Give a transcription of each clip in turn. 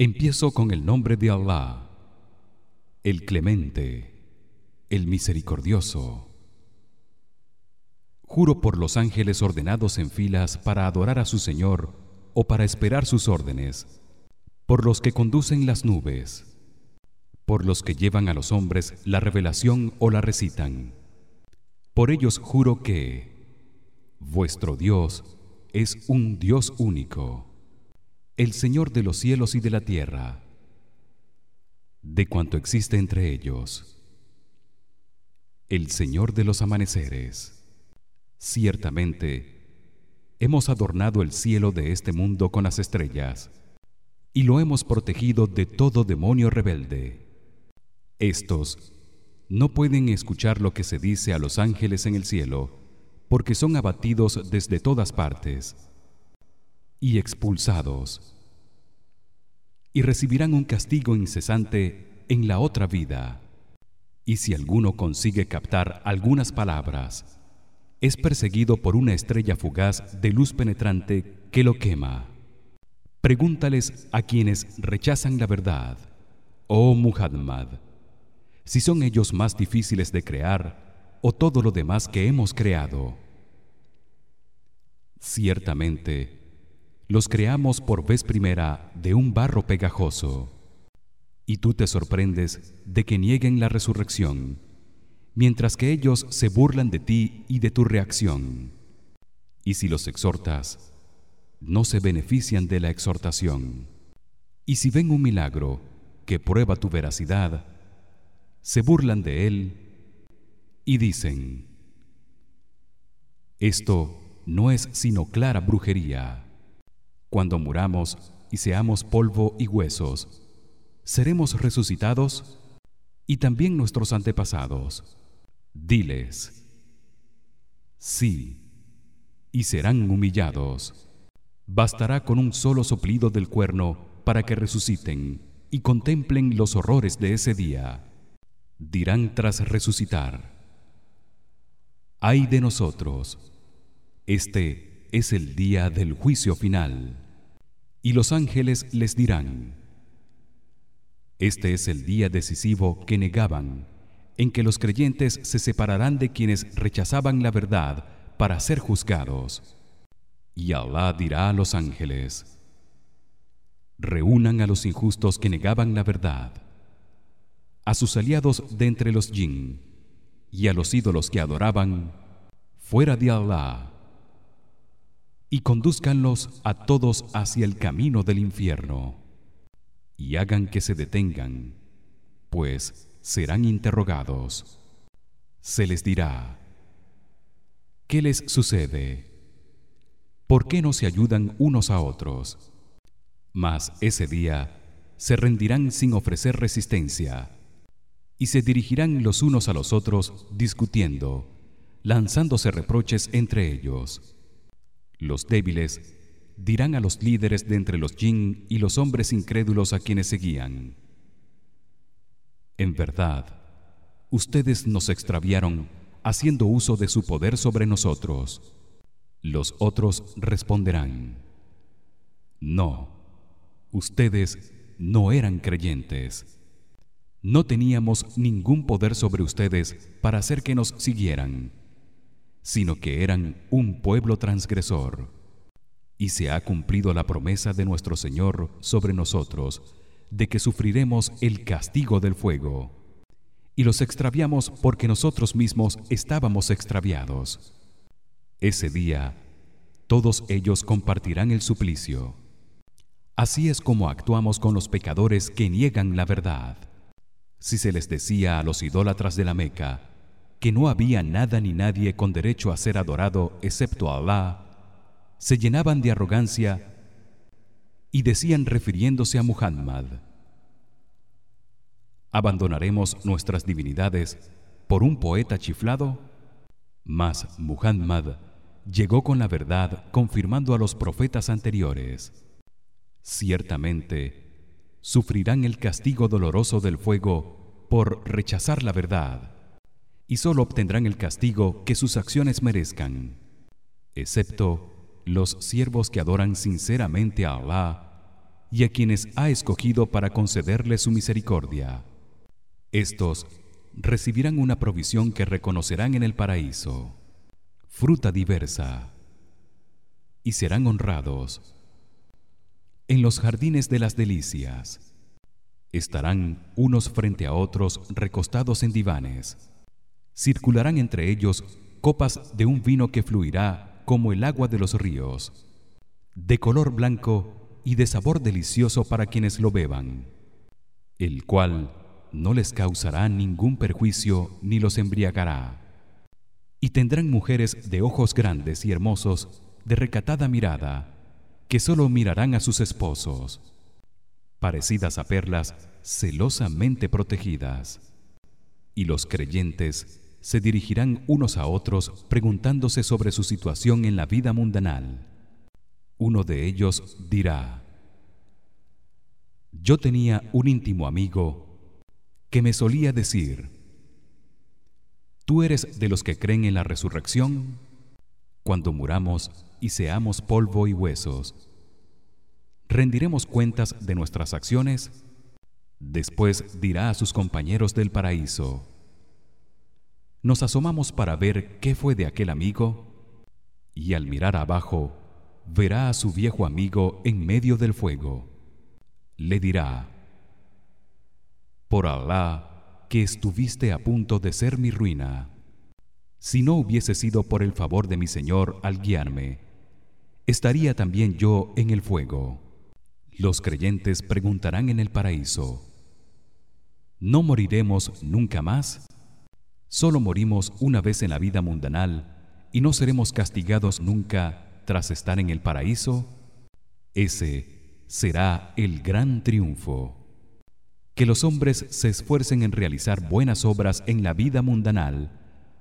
Empiezo con el nombre de Allah, el Clemente, el Misericordioso. Juro por los ángeles ordenados en filas para adorar a su Señor o para esperar sus órdenes, por los que conducen las nubes, por los que llevan a los hombres la revelación o la recitan. Por ellos juro que vuestro Dios es un Dios único, el Señor de los cielos y de la tierra, de cuanto existe entre ellos, el Señor de los amaneceres. Ciertamente hemos adornado el cielo de este mundo con las estrellas y lo hemos protegido de todo demonio rebelde. Estos no pueden escuchar lo que se dice a los ángeles en el cielo, porque son abatidos desde todas partes y expulsados. Y recibirán un castigo incesante en la otra vida. Y si alguno consigue captar algunas palabras, es perseguido por una estrella fugaz de luz penetrante que lo quema. Pregúntales a quienes rechazan la verdad, oh Muhammad, si son ellos más difíciles de crear o todo lo demás que hemos creado. Ciertamente, los creamos por vez primera de un barro pegajoso, y tú te sorprendes de que nieguen la resurrección mientras que ellos se burlan de ti y de tu reacción. Y si los exhortas, no se benefician de la exhortación. Y si ven un milagro que prueba tu veracidad, se burlan de él y dicen: Esto no es sino clara brujería. Cuando muramos y seamos polvo y huesos, seremos resucitados y también nuestros antepasados. Diles: Sí, y serán humillados. Bastará con un solo soplido del cuerno para que resuciten y contemplen los horrores de ese día. Dirán tras resucitar: Ay de nosotros. Este es el día del juicio final. Y los ángeles les dirán: Este es el día decisivo que negaban en que los creyentes se separarán de quienes rechazaban la verdad para ser juzgados. Y Allah dirá a los ángeles: Reúnan a los injustos que negaban la verdad, a sus aliados de entre los jinn y a los ídolos que adoraban fuera de Allah, y conduzcanlos a todos hacia el camino del infierno, y hagan que se detengan, pues serán interrogados. Se les dirá: ¿Qué les sucede? ¿Por qué no se ayudan unos a otros? Mas ese día se rendirán sin ofrecer resistencia y se dirigirán los unos a los otros discutiendo, lanzándose reproches entre ellos. Los débiles dirán a los líderes de entre los jinn y los hombres incrédulos a quienes seguían: en verdad, ustedes nos extraviaron haciendo uso de su poder sobre nosotros. Los otros responderán: No, ustedes no eran creyentes. No teníamos ningún poder sobre ustedes para hacer que nos siguieran, sino que eran un pueblo transgresor. Y se ha cumplido la promesa de nuestro Señor sobre nosotros de que sufriremos el castigo del fuego. Y los extraviamos porque nosotros mismos estábamos extraviados. Ese día todos ellos compartirán el suplicio. Así es como actuamos con los pecadores que niegan la verdad. Si se les decía a los idólatras de la Meca que no había nada ni nadie con derecho a ser adorado excepto Allah se llenaban de arrogancia y decían refiriéndose a Muhammad ¿Abandonaremos nuestras divinidades por un poeta chiflado? Mas Muhammad llegó con la verdad confirmando a los profetas anteriores. Ciertamente sufrirán el castigo doloroso del fuego por rechazar la verdad y solo obtendrán el castigo que sus acciones merezcan, excepto los siervos que adoran sinceramente a Allah y a quienes ha escogido para concederles su misericordia. Estos recibirán una provisión que reconocerán en el paraíso fruta diversa y serán honrados. En los jardines de las delicias estarán unos frente a otros recostados en divanes circularán entre ellos copas de un vino que fluirá como el agua de los ríos de color blanco y de sabor delicioso para quienes lo beban el cual no les causará ningún perjuicio ni los embriagará. Y tendrán mujeres de ojos grandes y hermosos de recatada mirada que solo mirarán a sus esposos parecidas a perlas celosamente protegidas. Y los creyentes se dirigirán unos a otros preguntándose sobre su situación en la vida mundanal. Uno de ellos dirá yo tenía un íntimo amigo que me solía decir tú eres de los que creen en la resurrección cuando muramos y seamos polvo y huesos. Rendiremos cuentas de nuestras acciones después dirá a sus compañeros del paraíso nos asomamos para ver qué fue de aquel amigo y al mirar abajo verá a su viejo amigo en medio del fuego. Le dirá por Alá que estuviste a punto de ser mi ruina. Si no hubiese sido por el favor de mi Señor al guiarme estaría también yo en el fuego. Los creyentes preguntarán en el paraíso ¿No moriremos nunca más? Solo morimos una vez en la vida mundanal y no seremos castigados nunca tras estar en el paraíso. Ese será el gran triunfo. Que los hombres se esfuercen en realizar buenas obras en la vida mundanal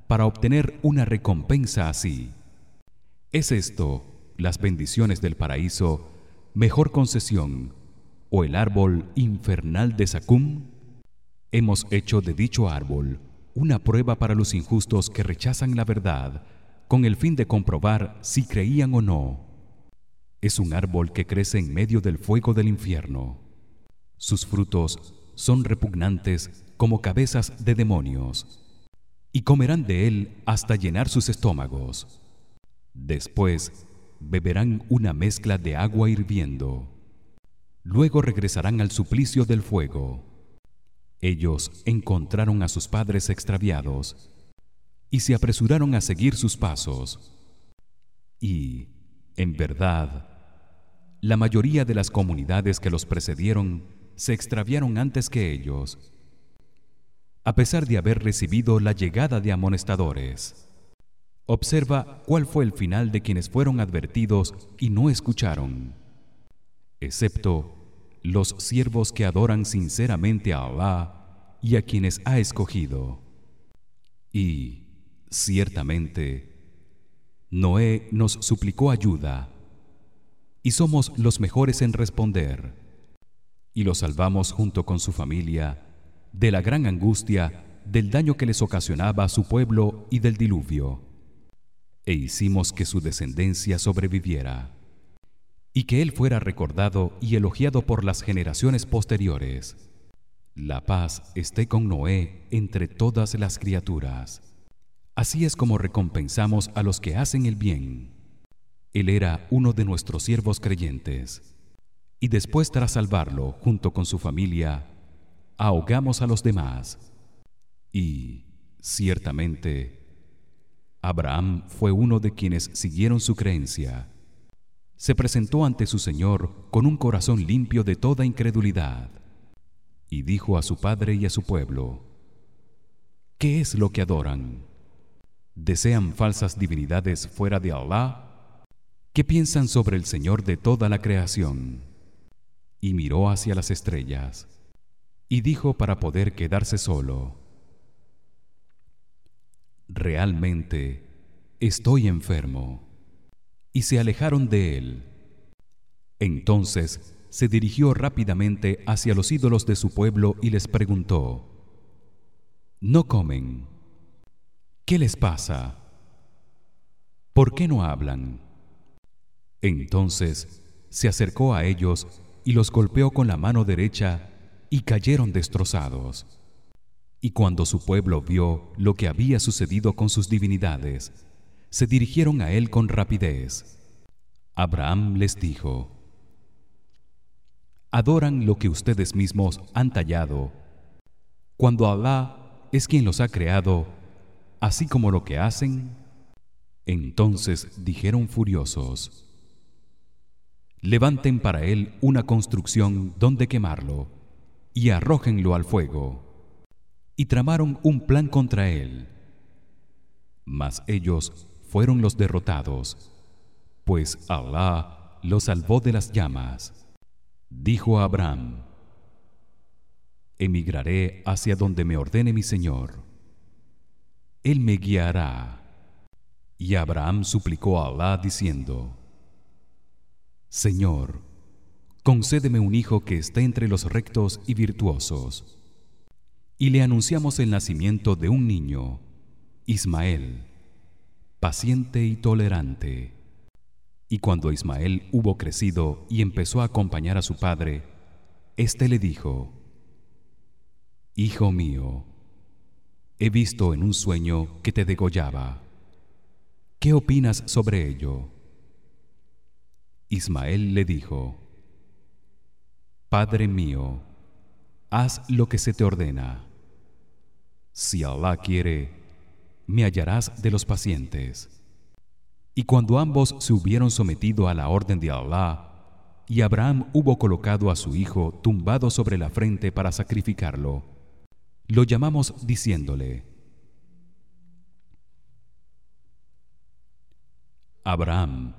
para obtener una recompensa así. Es esto las bendiciones del paraíso mejor concesión o el árbol infernal de Sakum hemos hecho de dicho árbol una prueba para los injustos que rechazan la verdad con el fin de comprobar si creían o no. Es un árbol que crece en medio del fuego del infierno. Sus frutos son repugnantes como cabezas de demonios y comerán de él hasta llenar sus estómagos. Después beberán una mezcla de agua hirviendo. Luego regresarán al suplicio del fuego ellos encontraron a sus padres extraviados y se apresuraron a seguir sus pasos. Y en verdad la mayoría de las comunidades que los precedieron se extraviaron antes que ellos a pesar de haber recibido la llegada de amonestadores. Observa cuál fue el final de quienes fueron advertidos y no escucharon excepto los siervos que adoran sinceramente a Allah y a quienes ha escogido. Y ciertamente Noé nos suplicó ayuda y somos los mejores en responder y lo salvamos junto con su familia de la gran angustia del daño que les ocasionaba a su pueblo y del diluvio e hicimos que su descendencia sobreviviera y que él fuera recordado y elogiado por las generaciones posteriores la paz esté con Noé entre todas las criaturas Así es como recompensamos a los que hacen el bien. Él era uno de nuestros siervos creyentes. Y después tras salvarlo junto con su familia, ahogamos a los demás. Y ciertamente Abraham fue uno de quienes siguieron su creencia. Se presentó ante su Señor con un corazón limpio de toda incredulidad. Y dijo a su padre y a su pueblo: ¿Qué es lo que adoran? desean falsas divinidades fuera de Allah ¿qué piensan sobre el Señor de toda la creación y miró hacia las estrellas y dijo para poder quedarse solo realmente estoy enfermo y se alejaron de él entonces se dirigió rápidamente hacia los ídolos de su pueblo y les preguntó no comen ¿Qué les pasa? ¿Por qué no hablan? Entonces se acercó a ellos y los golpeó con la mano derecha y cayeron destrozados. Y cuando su pueblo vio lo que había sucedido con sus divinidades, se dirigieron a él con rapidez. Abraham les dijo: Adoran lo que ustedes mismos han tallado, cuando Alá es quien los ha creado, así como lo que hacen. Entonces dijeron furiosos: Levanten para él una construcción donde quemarlo y arrójenlo al fuego y tramaron un plan contra él mas ellos fueron los derrotados pues Alá los salvó de las llamas. Dijo Abraham emigraré hacia donde me ordene mi Señor. Él me guiará. Y Abraham suplicó a Alá diciendo Señor concédeme un hijo que esté entre los rectos y virtuosos. Y le anunciamos el nacimiento de un niño Ismael paciente y tolerante y cuando Ismael hubo crecido y empezó a acompañar a su padre éste le dijo Hijo mío he visto en un sueño que te degollaba ¿qué opinas sobre ello? Ismael le dijo Padre mío, haz lo que se te ordena. Si Allah quiere, me hallarás de los pacientes. Y cuando ambos se hubieron sometido a la orden de Allah, y Abraham hubo colocado a su hijo tumbado sobre la frente para sacrificarlo, lo llamamos diciéndole: Abraham,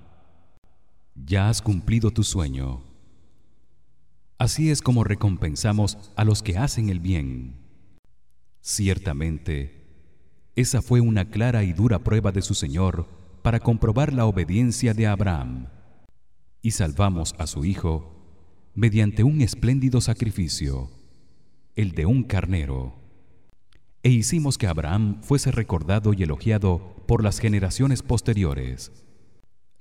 ya has cumplido tu sueño. Así es como recompensamos a los que hacen el bien. Ciertamente, esa fue una clara y dura prueba de su Señor para comprobar la obediencia de Abraham. Y salvamos a su hijo mediante un espléndido sacrificio, el de un carnero. E hicimos que Abraham fuese recordado y elogiado por las generaciones posteriores.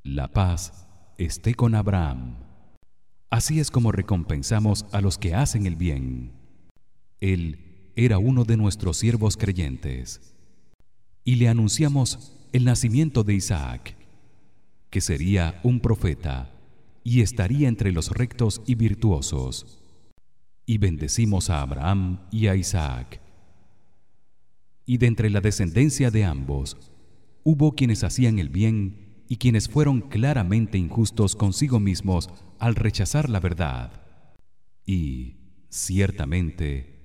La paz esté con Abraham. Así es como recompensamos a los que hacen el bien. Él era uno de nuestros siervos creyentes. Y le anunciamos el nacimiento de Isaac, que sería un profeta y estaría entre los rectos y virtuosos. Y bendecimos a Abraham y a Isaac. Y de entre la descendencia de ambos hubo quienes hacían el bien y quienes fueron claramente injustos consigo mismos al rechazar la verdad y ciertamente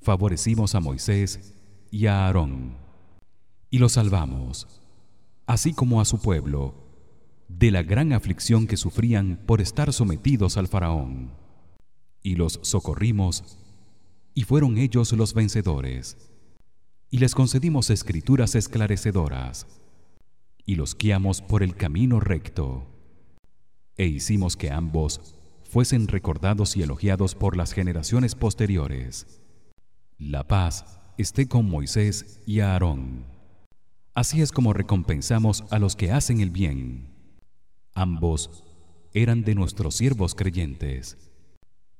favorecimos a Moisés y a Aarón y los salvamos así como a su pueblo de la gran aflicción que sufrían por estar sometidos al faraón y los socorrimos y fueron ellos los vencedores y les concedimos escrituras esclarecedoras y los guiamos por el camino recto e hicimos que ambos fuesen recordados y elogiados por las generaciones posteriores. La paz esté con Moisés y Aarón. Así es como recompensamos a los que hacen el bien. Ambos eran de nuestros siervos creyentes.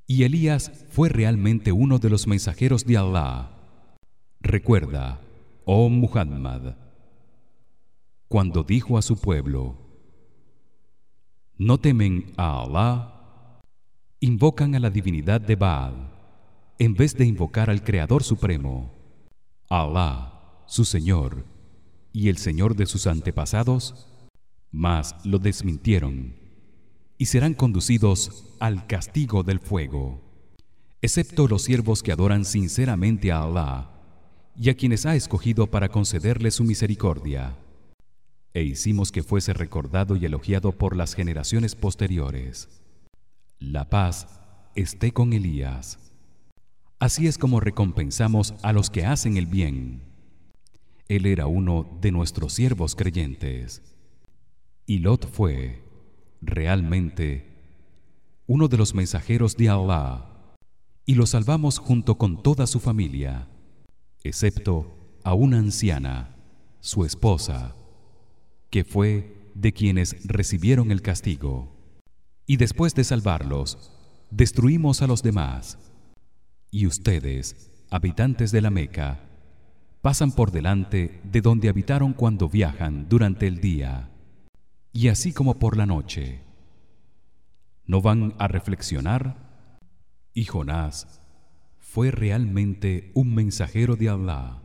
Y Elías fue realmente uno de los mensajeros de Allah. Recuerda, oh Muhammad, cuando dijo a su pueblo: no temen a Allah, invocan a la divinidad de Baal en vez de invocar al Creador supremo, Allah, su Señor y el Señor de sus antepasados, mas lo desmintieron y serán conducidos al castigo del fuego, excepto los siervos que adoran sinceramente a Allah y a quienes ha escogido para concederles su misericordia e hicimos que fuese recordado y elogiado por las generaciones posteriores. La paz esté con Elías. Así es como recompensamos a los que hacen el bien. Él era uno de nuestros siervos creyentes. Y Lot fue realmente uno de los mensajeros de Allah y lo salvamos junto con toda su familia, excepto a una anciana, su esposa que fue de quienes recibieron el castigo y después de salvarlos destruimos a los demás y ustedes habitantes de la Meca pasan por delante de donde habitaron cuando viajan durante el día y así como por la noche. No van a reflexionar y Jonás fue realmente un mensajero de Allah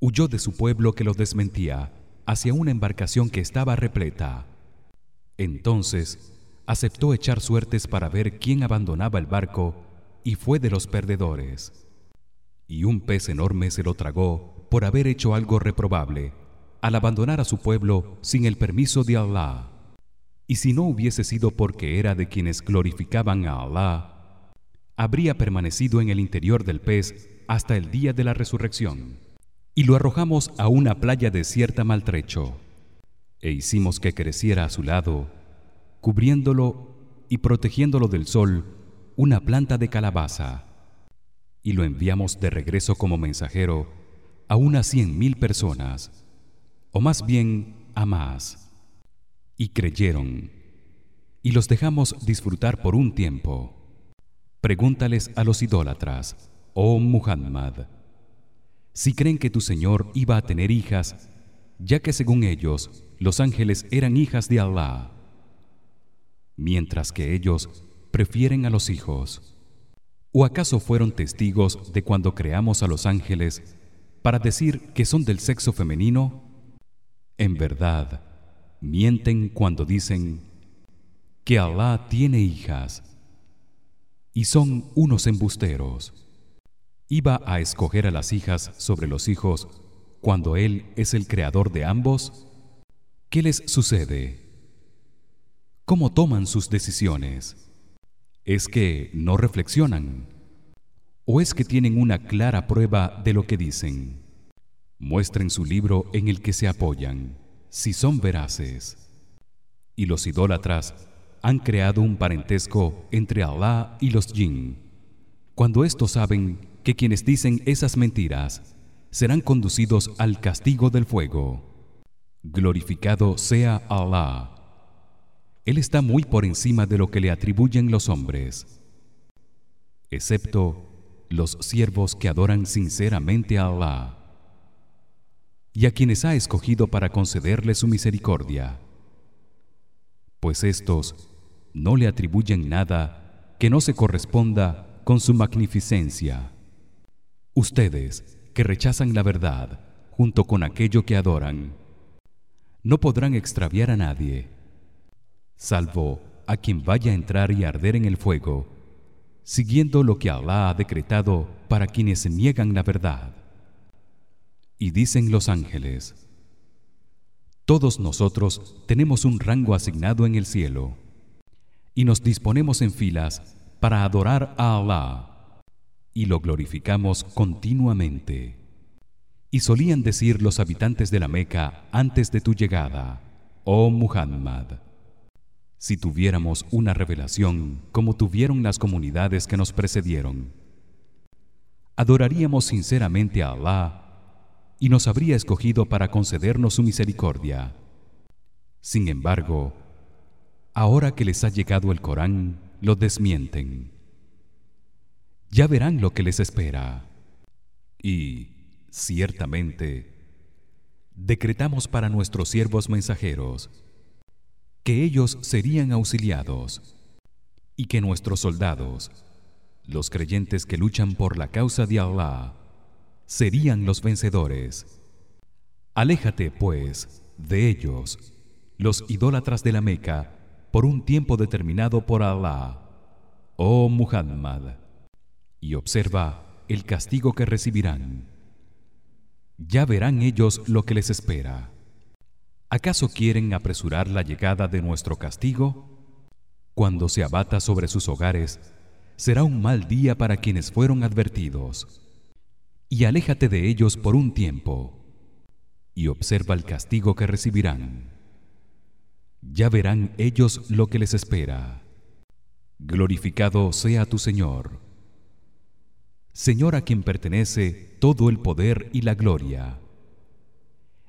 huyó de su pueblo que lo desmentía hacia una embarcación que estaba repleta. Entonces aceptó echar suertes para ver quién abandonaba el barco y fue de los perdedores. Y un pez enorme se lo tragó por haber hecho algo reprobable al abandonar a su pueblo sin el permiso de Allah y si no hubiese sido porque era de quienes glorificaban a Allah habría permanecido en el interior del pez hasta el día de la resurrección. Y lo arrojamos a una playa desierta maltrecho e hicimos que creciera a su lado cubriéndolo y protegiéndolo del sol una planta de calabaza. Y lo enviamos de regreso como mensajero a unas cien mil personas o más bien a más y creyeron y los dejamos disfrutar por un tiempo Pregúntales a los idólatras, oh Muhammad, si creen que tu Señor iba a tener hijas, ya que según ellos los ángeles eran hijas de Allah, mientras que ellos prefieren a los hijos. ¿O acaso fueron testigos de cuando creamos a los ángeles para decir que son del sexo femenino? En verdad, mienten cuando dicen que Allah tiene hijas y son unos embusteros. Iba a escoger a las hijas sobre los hijos cuando él es el creador de ambos. ¿Qué les sucede? ¿Cómo toman sus decisiones? ¿Es que no reflexionan? ¿O es que tienen una clara prueba de lo que dicen? Muestren su libro en el que se apoyan, si son veraces. Y los idólatras han creado un parentesco entre Allah y los jinn. Cuando estos saben que quienes dicen esas mentiras serán conducidos al castigo del fuego. Glorificado sea Allah. Él está muy por encima de lo que le atribuyen los hombres, excepto los siervos que adoran sinceramente a Allah y a quienes ha escogido para concederle su misericordia. Pues estos no le atribuyen nada que no se corresponda con su magnificencia. Ustedes que rechazan la verdad junto con aquello que adoran no podrán extraviar a nadie salvo a quien vaya a entrar y arder en el fuego siguiendo lo que Allah ha decretado para quienes niegan la verdad. Y dicen los ángeles: Todos nosotros tenemos un rango asignado en el cielo y nos disponemos en filas para adorar a Allah y lo glorificamos continuamente. Y solían decir los habitantes de la Meca antes de tu llegada, oh Muhammad, si tuviéramos una revelación como tuvieron las comunidades que nos precedieron, adoraríamos sinceramente a Allah y nos habría escogido para concedernos su misericordia. Sin embargo, ahora que les ha llegado el Corán lo desmienten. Ya verán lo que les espera. Y ciertamente decretamos para nuestros siervos mensajeros que ellos serían auxiliados y que nuestros soldados los creyentes que luchan por la causa de Allah serían los vencedores. Aléjate pues de ellos los idólatras de la Meca por un tiempo determinado por Allah oh Muhammad y observa el castigo que recibirán. Ya verán ellos lo que les espera acaso quieren apresurar la llegada de nuestro castigo cuando se abata sobre sus hogares será un mal día para quienes fueron advertidos. Y aléjate de ellos por un tiempo y observa el castigo que recibirán. Ya verán ellos lo que les espera. Glorificado sea tu señor. Señor a quien pertenece todo el poder y la gloria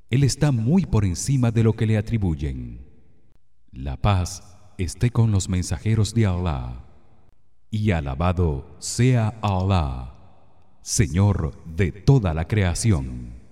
él está muy por encima de lo que le atribuyen la paz esté con los mensajeros de Allah y alabado sea Allah, Señor de toda la creación.